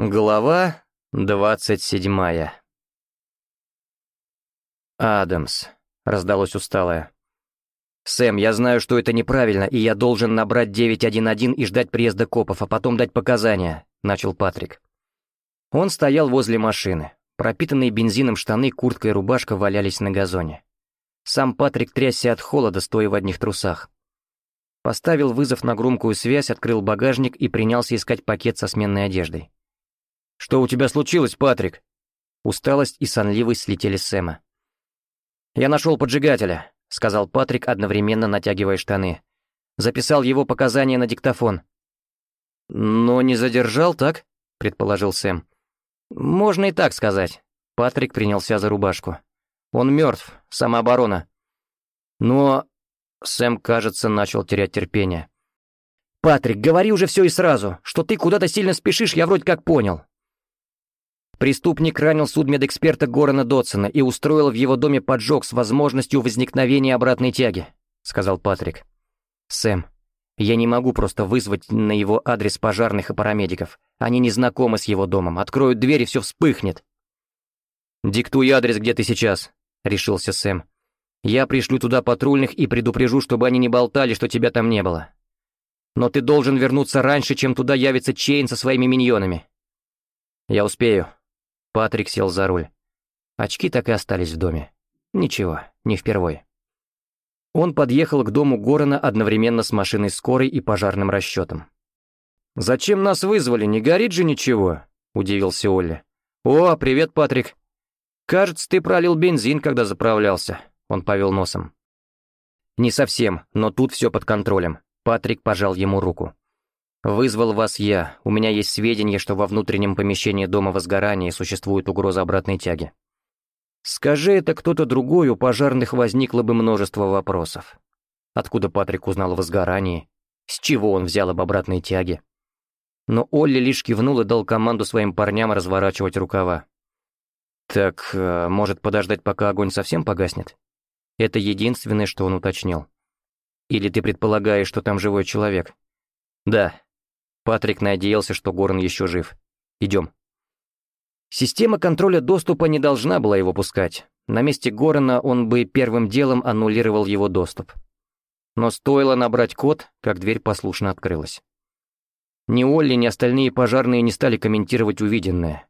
Глава 27 «Адамс», — раздалось усталое. «Сэм, я знаю, что это неправильно, и я должен набрать 911 и ждать приезда копов, а потом дать показания», — начал Патрик. Он стоял возле машины. Пропитанные бензином штаны, куртка и рубашка валялись на газоне. Сам Патрик трясся от холода, стоя в одних трусах. Поставил вызов на громкую связь, открыл багажник и принялся искать пакет со сменной одеждой. «Что у тебя случилось, Патрик?» Усталость и сонливость слетели с Сэма. «Я нашел поджигателя», — сказал Патрик, одновременно натягивая штаны. Записал его показания на диктофон. «Но не задержал, так?» — предположил Сэм. «Можно и так сказать». Патрик принялся за рубашку. «Он мертв, самооборона». «Но...» — Сэм, кажется, начал терять терпение. «Патрик, говори уже все и сразу. Что ты куда-то сильно спешишь, я вроде как понял. Преступник ранил судмедэксперта Горана Дотсона и устроил в его доме поджог с возможностью возникновения обратной тяги», — сказал Патрик. «Сэм, я не могу просто вызвать на его адрес пожарных и парамедиков. Они не знакомы с его домом, откроют дверь и все вспыхнет». «Диктуй адрес, где ты сейчас», — решился Сэм. «Я пришлю туда патрульных и предупрежу, чтобы они не болтали, что тебя там не было. Но ты должен вернуться раньше, чем туда явится Чейн со своими миньонами». «Я успею», Патрик сел за руль. Очки так и остались в доме. Ничего, не впервой. Он подъехал к дому Горана одновременно с машиной скорой и пожарным расчетом. «Зачем нас вызвали? Не горит же ничего?» — удивился Олли. «О, привет, Патрик. Кажется, ты пролил бензин, когда заправлялся», — он повел носом. «Не совсем, но тут все под контролем». Патрик пожал ему руку. «Вызвал вас я. У меня есть сведения, что во внутреннем помещении дома возгорания существует угроза обратной тяги. Скажи это кто-то другой, у пожарных возникло бы множество вопросов. Откуда Патрик узнал о возгорании? С чего он взял об обратной тяге?» Но Олли лишь кивнул и дал команду своим парням разворачивать рукава. «Так, э, может подождать, пока огонь совсем погаснет?» Это единственное, что он уточнил. «Или ты предполагаешь, что там живой человек?» «Да», Патрик надеялся, что Горн еще жив. «Идем». Система контроля доступа не должна была его пускать. На месте Горана он бы первым делом аннулировал его доступ. Но стоило набрать код, как дверь послушно открылась. Ни Олли, ни остальные пожарные не стали комментировать увиденное.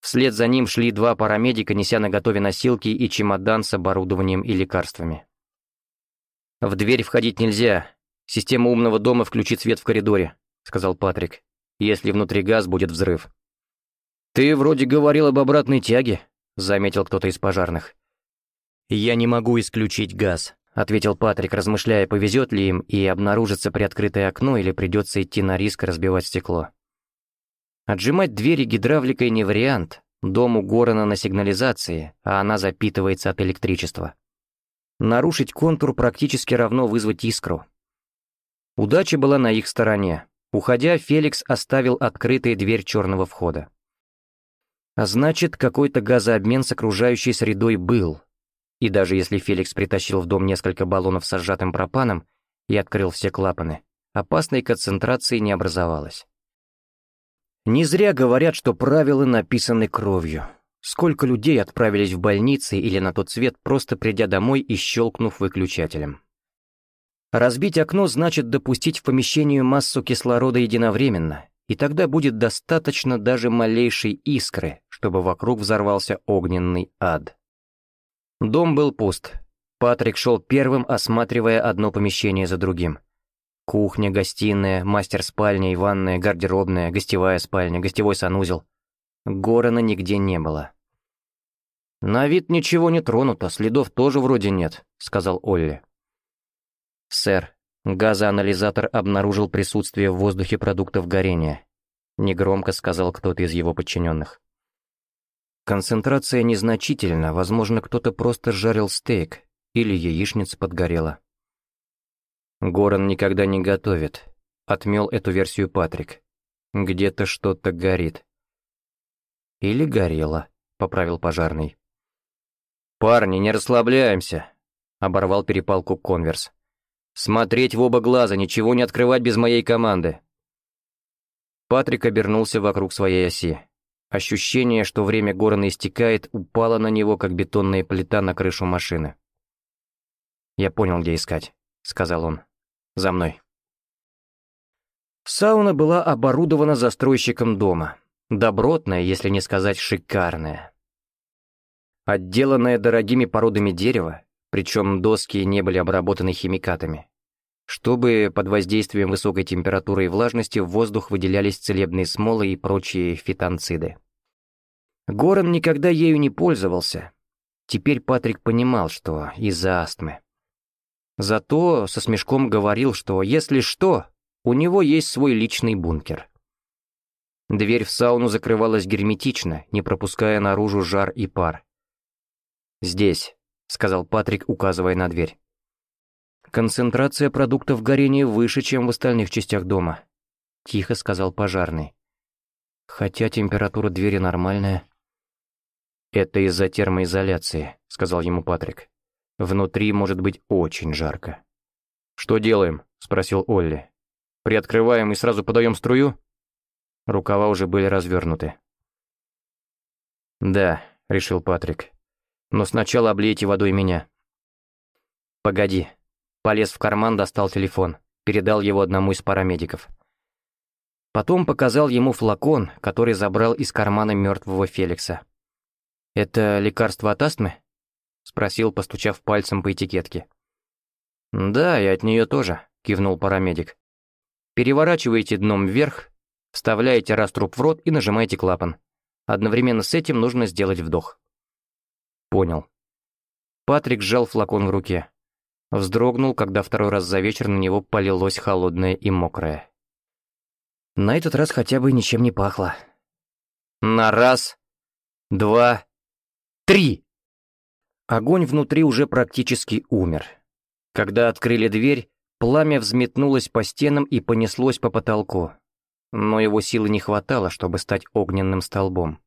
Вслед за ним шли два парамедика, неся на готове носилки и чемодан с оборудованием и лекарствами. В дверь входить нельзя. Система умного дома включит свет в коридоре сказал Патрик. «Если внутри газ, будет взрыв». «Ты вроде говорил об обратной тяге», — заметил кто-то из пожарных. «Я не могу исключить газ», — ответил Патрик, размышляя, повезет ли им и обнаружится приоткрытое окно или придется идти на риск разбивать стекло. Отжимать двери гидравликой не вариант. Дом у Горона на сигнализации, а она запитывается от электричества. Нарушить контур практически равно вызвать искру. Удача была на их стороне. Уходя, Феликс оставил открытой дверь черного входа. А значит, какой-то газообмен с окружающей средой был. И даже если Феликс притащил в дом несколько баллонов с сжатым пропаном и открыл все клапаны, опасной концентрации не образовалось. Не зря говорят, что правила написаны кровью. Сколько людей отправились в больницы или на тот свет, просто придя домой и щелкнув выключателем. Разбить окно значит допустить в помещению массу кислорода единовременно, и тогда будет достаточно даже малейшей искры, чтобы вокруг взорвался огненный ад. Дом был пуст. Патрик шел первым, осматривая одно помещение за другим. Кухня, гостиная, мастер-спальня и ванная, гардеробная, гостевая спальня, гостевой санузел. Горана нигде не было. «На вид ничего не тронуто, следов тоже вроде нет», — сказал Олли. «Сэр, газоанализатор обнаружил присутствие в воздухе продуктов горения», негромко сказал кто-то из его подчиненных. «Концентрация незначительна, возможно, кто-то просто жарил стейк или яичница подгорела». «Горан никогда не готовит», — отмел эту версию Патрик. «Где-то что-то горит». «Или горело», — поправил пожарный. «Парни, не расслабляемся», — оборвал перепалку Конверс. «Смотреть в оба глаза, ничего не открывать без моей команды!» Патрик обернулся вокруг своей оси. Ощущение, что время Горана истекает, упало на него, как бетонная плита на крышу машины. «Я понял, где искать», — сказал он. «За мной». Сауна была оборудована застройщиком дома. Добротная, если не сказать шикарная. Отделанная дорогими породами дерева, причем доски не были обработаны химикатами чтобы под воздействием высокой температуры и влажности в воздух выделялись целебные смолы и прочие фитонциды. Горан никогда ею не пользовался. Теперь Патрик понимал, что из-за астмы. Зато со смешком говорил, что если что, у него есть свой личный бункер. Дверь в сауну закрывалась герметично, не пропуская наружу жар и пар. «Здесь», — сказал Патрик, указывая на дверь. Концентрация продуктов горения выше, чем в остальных частях дома», — тихо сказал пожарный. «Хотя температура двери нормальная». «Это из-за термоизоляции», — сказал ему Патрик. «Внутри может быть очень жарко». «Что делаем?» — спросил Олли. «Приоткрываем и сразу подаем струю?» Рукава уже были развернуты. «Да», — решил Патрик. «Но сначала облейте водой меня». «Погоди», Полез в карман, достал телефон. Передал его одному из парамедиков. Потом показал ему флакон, который забрал из кармана мертвого Феликса. «Это лекарство от астмы?» — спросил, постучав пальцем по этикетке. «Да, и от нее тоже», — кивнул парамедик. Переворачивайте дном вверх, вставляете раструб в рот и нажимаете клапан. Одновременно с этим нужно сделать вдох». «Понял». Патрик сжал флакон в руке. Вздрогнул, когда второй раз за вечер на него полилось холодное и мокрое. На этот раз хотя бы ничем не пахло. На раз, два, три! Огонь внутри уже практически умер. Когда открыли дверь, пламя взметнулось по стенам и понеслось по потолку. Но его силы не хватало, чтобы стать огненным столбом.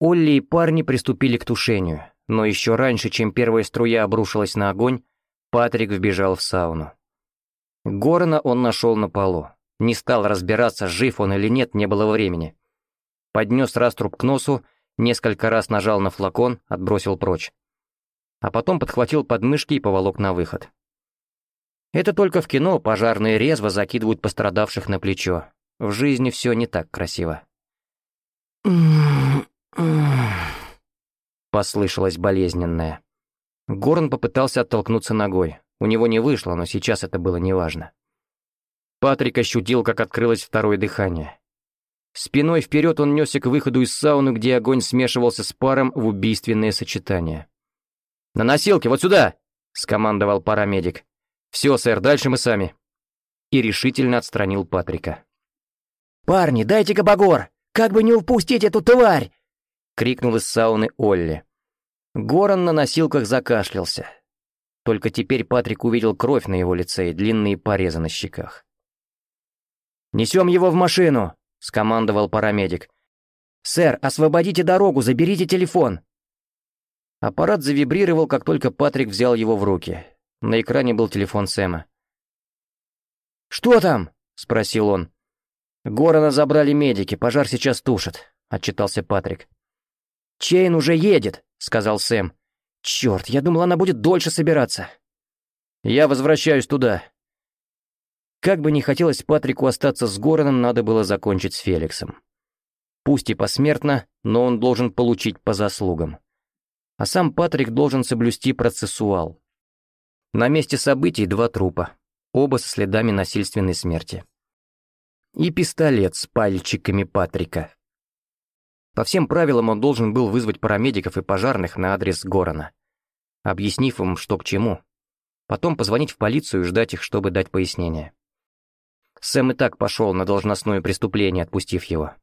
Олли и парни приступили к тушению, но еще раньше, чем первая струя обрушилась на огонь, Патрик вбежал в сауну. Горна он нашел на полу. Не стал разбираться, жив он или нет, не было времени. Поднес раструб к носу, несколько раз нажал на флакон, отбросил прочь. А потом подхватил подмышки и поволок на выход. Это только в кино пожарные резво закидывают пострадавших на плечо. В жизни все не так красиво. Послышалось болезненное. Горн попытался оттолкнуться ногой. У него не вышло, но сейчас это было неважно. Патрик ощутил, как открылось второе дыхание. Спиной вперед он несся к выходу из сауны, где огонь смешивался с паром в убийственное сочетание. «На носилке, вот сюда!» — скомандовал парамедик. «Все, сэр, дальше мы сами». И решительно отстранил Патрика. «Парни, дайте-ка! Как бы не упустить эту тварь!» — крикнул из сауны Олли. Горан на носилках закашлялся. Только теперь Патрик увидел кровь на его лице и длинные порезы на щеках. «Несем его в машину!» — скомандовал парамедик. «Сэр, освободите дорогу, заберите телефон!» Аппарат завибрировал, как только Патрик взял его в руки. На экране был телефон Сэма. «Что там?» — спросил он. «Горана забрали медики, пожар сейчас тушат», — отчитался Патрик. «Чейн уже едет», — сказал Сэм. «Чёрт, я думал, она будет дольше собираться». «Я возвращаюсь туда». Как бы ни хотелось Патрику остаться с Гороном, надо было закончить с Феликсом. Пусть и посмертно, но он должен получить по заслугам. А сам Патрик должен соблюсти процессуал. На месте событий два трупа, оба со следами насильственной смерти. И пистолет с пальчиками Патрика, по всем правилам он должен был вызвать парамедиков и пожарных на адрес Горана, объяснив им, что к чему. Потом позвонить в полицию и ждать их, чтобы дать пояснение. Сэм и так пошел на должностное преступление, отпустив его.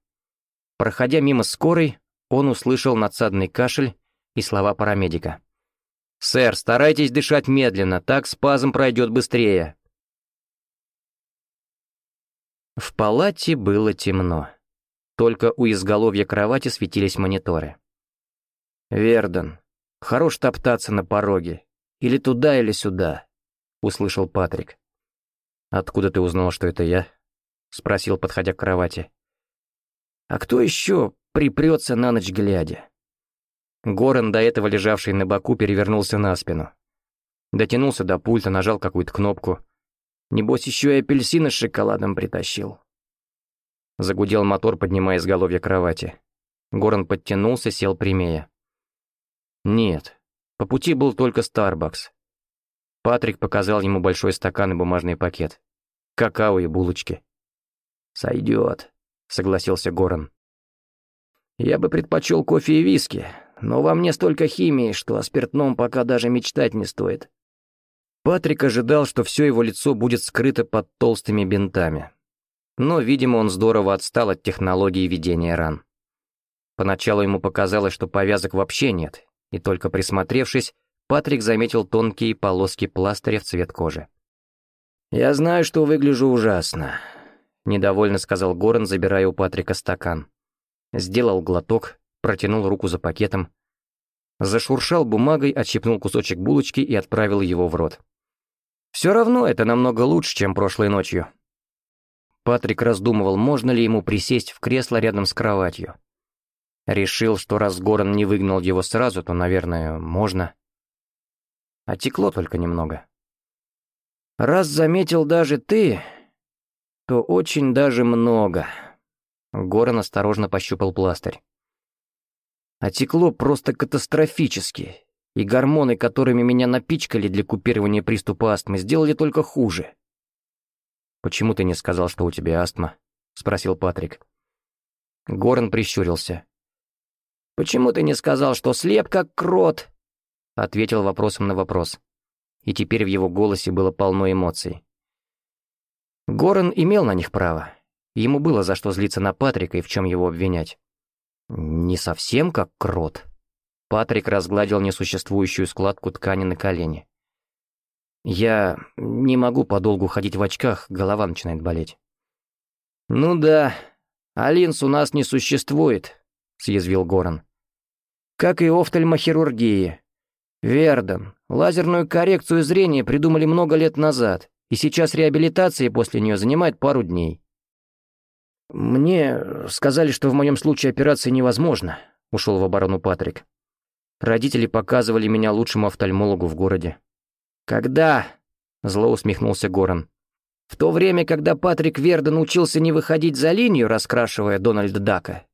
Проходя мимо скорой, он услышал надсадный кашель и слова парамедика. «Сэр, старайтесь дышать медленно, так спазм пройдет быстрее». В палате было темно. Только у изголовья кровати светились мониторы. «Верден, хорош топтаться на пороге. Или туда, или сюда», — услышал Патрик. «Откуда ты узнал, что это я?» — спросил, подходя к кровати. «А кто еще припрется на ночь глядя?» Горан, до этого лежавший на боку, перевернулся на спину. Дотянулся до пульта, нажал какую-то кнопку. Небось, еще и апельсины с шоколадом притащил. Загудел мотор, поднимая изголовье кровати. Горан подтянулся, сел прямее. Нет, по пути был только Старбакс. Патрик показал ему большой стакан и бумажный пакет. Какао и булочки. «Сойдет», — согласился Горан. «Я бы предпочел кофе и виски, но во мне столько химии, что о спиртном пока даже мечтать не стоит». Патрик ожидал, что все его лицо будет скрыто под толстыми бинтами но, видимо, он здорово отстал от технологии ведения ран. Поначалу ему показалось, что повязок вообще нет, и только присмотревшись, Патрик заметил тонкие полоски пластыря в цвет кожи. «Я знаю, что выгляжу ужасно», — недовольно сказал Горан, забирая у Патрика стакан. Сделал глоток, протянул руку за пакетом. Зашуршал бумагой, отщипнул кусочек булочки и отправил его в рот. «Все равно это намного лучше, чем прошлой ночью», Патрик раздумывал, можно ли ему присесть в кресло рядом с кроватью. Решил, что раз Горан не выгнал его сразу, то, наверное, можно. А Отекло только немного. «Раз заметил даже ты, то очень даже много». Горан осторожно пощупал пластырь. А «Отекло просто катастрофически, и гормоны, которыми меня напичкали для купирования приступа астмы, сделали только хуже». «Почему ты не сказал, что у тебя астма?» — спросил Патрик. Горн прищурился. «Почему ты не сказал, что слеп как крот?» — ответил вопросом на вопрос. И теперь в его голосе было полно эмоций. Горн имел на них право. Ему было за что злиться на Патрика и в чем его обвинять. «Не совсем как крот». Патрик разгладил несуществующую складку ткани на колени. Я не могу подолгу ходить в очках, голова начинает болеть. «Ну да, а у нас не существует», — съязвил Горан. «Как и офтальмохирургии. Вердон, лазерную коррекцию зрения придумали много лет назад, и сейчас реабилитация после нее занимает пару дней». «Мне сказали, что в моем случае операция невозможна», — ушел в оборону Патрик. «Родители показывали меня лучшему офтальмологу в городе. «Когда?» — зло усмехнулся Горан. «В то время, когда Патрик Верден учился не выходить за линию, раскрашивая Дональда Дака».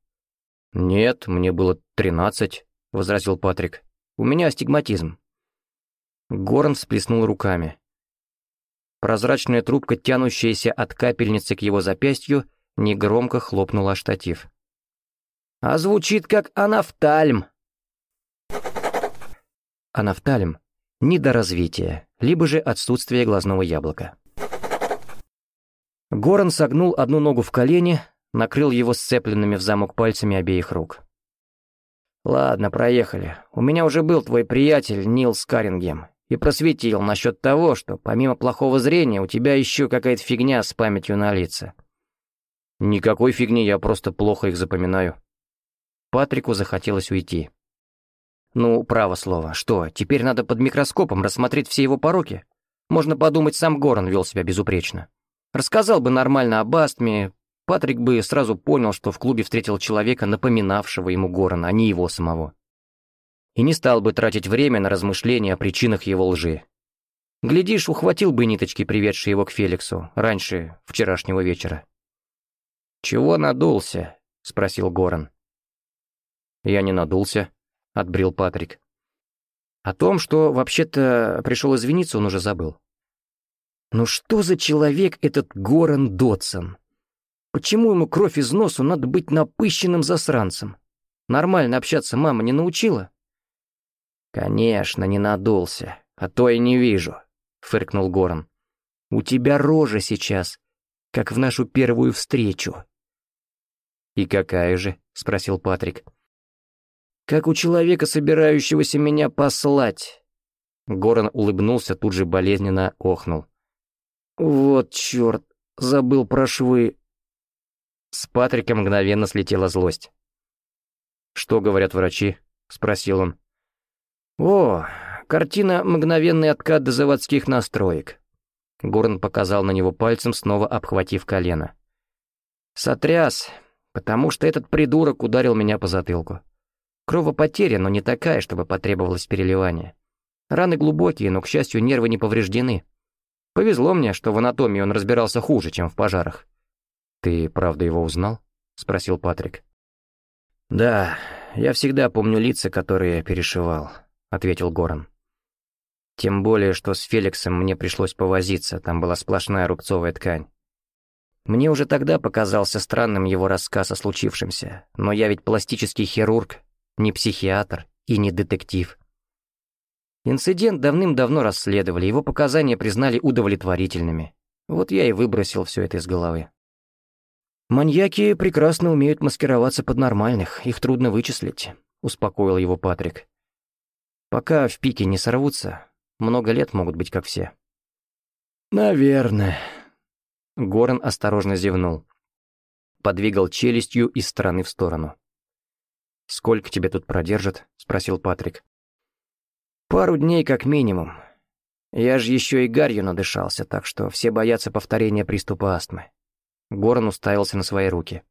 «Нет, мне было тринадцать», — возразил Патрик. «У меня астигматизм». Горн всплеснул руками. Прозрачная трубка, тянущаяся от капельницы к его запястью, негромко хлопнула штатив. «А звучит как анафтальм!» «Анафтальм» недоразвитие, либо же отсутствие глазного яблока. Горан согнул одну ногу в колени, накрыл его сцепленными в замок пальцами обеих рук. «Ладно, проехали. У меня уже был твой приятель Нил Скарингем и просветил насчет того, что помимо плохого зрения у тебя еще какая-то фигня с памятью на лица». «Никакой фигни, я просто плохо их запоминаю». Патрику захотелось уйти. Ну, право слово, что, теперь надо под микроскопом рассмотреть все его пороки? Можно подумать, сам Горан вел себя безупречно. Рассказал бы нормально об астме, Патрик бы сразу понял, что в клубе встретил человека, напоминавшего ему Горана, а не его самого. И не стал бы тратить время на размышления о причинах его лжи. Глядишь, ухватил бы ниточки, приведшие его к Феликсу, раньше вчерашнего вечера. «Чего надулся?» — спросил Горан. «Я не надулся», отбрил Патрик. О том, что вообще-то пришел извиниться, он уже забыл. Ну что за человек этот Горан Дотсон? Почему ему кровь из носу надо быть напыщенным засранцем? Нормально общаться мама не научила? Конечно, не надулся, а то и не вижу, фыркнул Горан. У тебя рожа сейчас, как в нашу первую встречу. И какая же? спросил Патрик как у человека, собирающегося меня послать». Горан улыбнулся, тут же болезненно охнул. «Вот черт, забыл про швы». С Патрика мгновенно слетела злость. «Что говорят врачи?» — спросил он. «О, картина «Мгновенный откат до заводских настроек». Горн показал на него пальцем, снова обхватив колено. «Сотряс, потому что этот придурок ударил меня по затылку. Кровопотеря, но не такая, чтобы потребовалось переливание. Раны глубокие, но, к счастью, нервы не повреждены. Повезло мне, что в анатомии он разбирался хуже, чем в пожарах. «Ты правда его узнал?» — спросил Патрик. «Да, я всегда помню лица, которые я перешивал», — ответил Горан. «Тем более, что с Феликсом мне пришлось повозиться, там была сплошная рубцовая ткань. Мне уже тогда показался странным его рассказ о случившемся, но я ведь пластический хирург, не психиатр и не детектив. Инцидент давным-давно расследовали, его показания признали удовлетворительными. Вот я и выбросил все это из головы. «Маньяки прекрасно умеют маскироваться под нормальных, их трудно вычислить», — успокоил его Патрик. «Пока в пике не сорвутся, много лет могут быть как все». «Наверное», — Горн осторожно зевнул. Подвигал челюстью из стороны в сторону. «Сколько тебе тут продержат?» — спросил Патрик. «Пару дней как минимум. Я же еще и гарью надышался, так что все боятся повторения приступа астмы». Горн уставился на свои руки.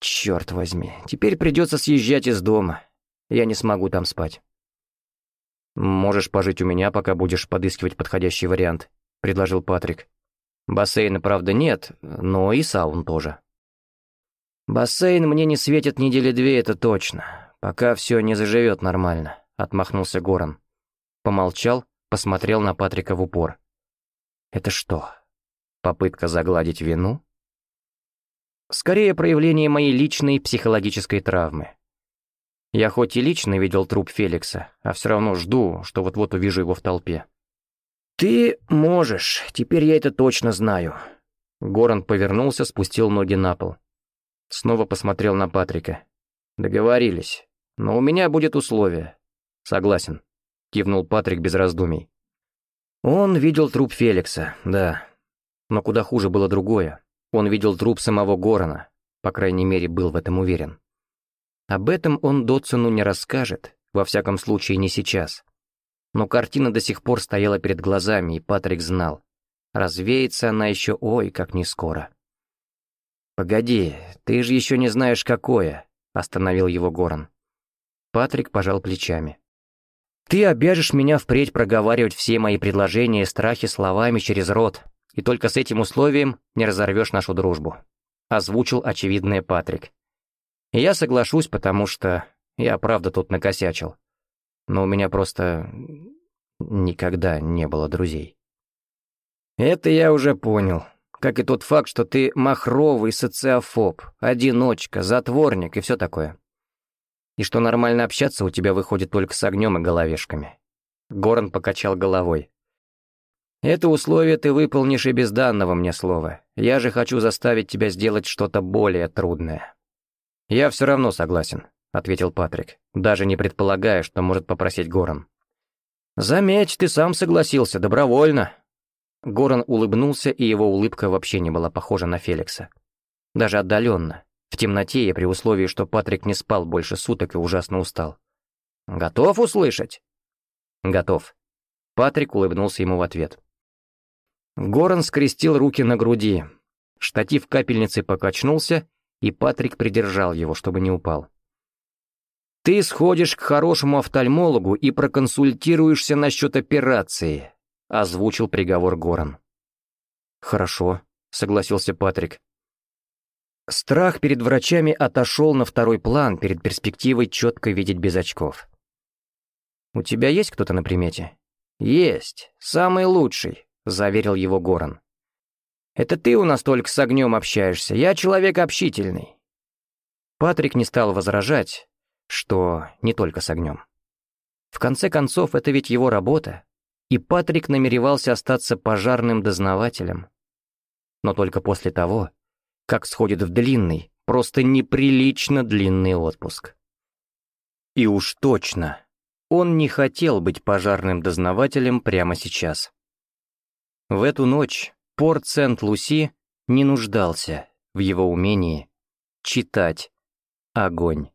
«Черт возьми, теперь придется съезжать из дома. Я не смогу там спать». «Можешь пожить у меня, пока будешь подыскивать подходящий вариант», — предложил Патрик. «Бассейна, правда, нет, но и саун тоже». «Бассейн мне не светит недели две, это точно, пока все не заживет нормально», — отмахнулся Горан. Помолчал, посмотрел на Патрика в упор. «Это что, попытка загладить вину?» «Скорее проявление моей личной психологической травмы. Я хоть и лично видел труп Феликса, а все равно жду, что вот-вот увижу его в толпе». «Ты можешь, теперь я это точно знаю». Горан повернулся, спустил ноги на пол. Снова посмотрел на Патрика. «Договорились. Но у меня будет условие». «Согласен», — кивнул Патрик без раздумий. Он видел труп Феликса, да. Но куда хуже было другое. Он видел труп самого Горана, по крайней мере, был в этом уверен. Об этом он Дотсону не расскажет, во всяком случае не сейчас. Но картина до сих пор стояла перед глазами, и Патрик знал. Развеется она еще ой, как не скоро. «Погоди, ты же еще не знаешь, какое», — остановил его Горан. Патрик пожал плечами. «Ты обяжешь меня впредь проговаривать все мои предложения и страхи словами через рот, и только с этим условием не разорвешь нашу дружбу», — озвучил очевидное Патрик. «Я соглашусь, потому что я правда тут накосячил. Но у меня просто никогда не было друзей». «Это я уже понял», как и тот факт, что ты махровый социофоб, одиночка, затворник и все такое. И что нормально общаться у тебя выходит только с огнем и головешками. Горн покачал головой. Это условие ты выполнишь и без данного мне слова. Я же хочу заставить тебя сделать что-то более трудное. Я все равно согласен, ответил Патрик, даже не предполагая, что может попросить Горн. Заметь, ты сам согласился добровольно, Горан улыбнулся, и его улыбка вообще не была похожа на Феликса. Даже отдаленно, в темноте и при условии, что Патрик не спал больше суток и ужасно устал. «Готов услышать?» «Готов». Патрик улыбнулся ему в ответ. Горан скрестил руки на груди. Штатив капельницы покачнулся, и Патрик придержал его, чтобы не упал. «Ты сходишь к хорошему офтальмологу и проконсультируешься насчет операции», озвучил приговор Горан. «Хорошо», — согласился Патрик. Страх перед врачами отошел на второй план перед перспективой четко видеть без очков. «У тебя есть кто-то на примете?» «Есть, самый лучший», — заверил его Горан. «Это ты у нас только с огнем общаешься, я человек общительный». Патрик не стал возражать, что не только с огнем. В конце концов, это ведь его работа и Патрик намеревался остаться пожарным дознавателем. Но только после того, как сходит в длинный, просто неприлично длинный отпуск. И уж точно, он не хотел быть пожарным дознавателем прямо сейчас. В эту ночь порт Сент-Луси не нуждался в его умении читать огонь.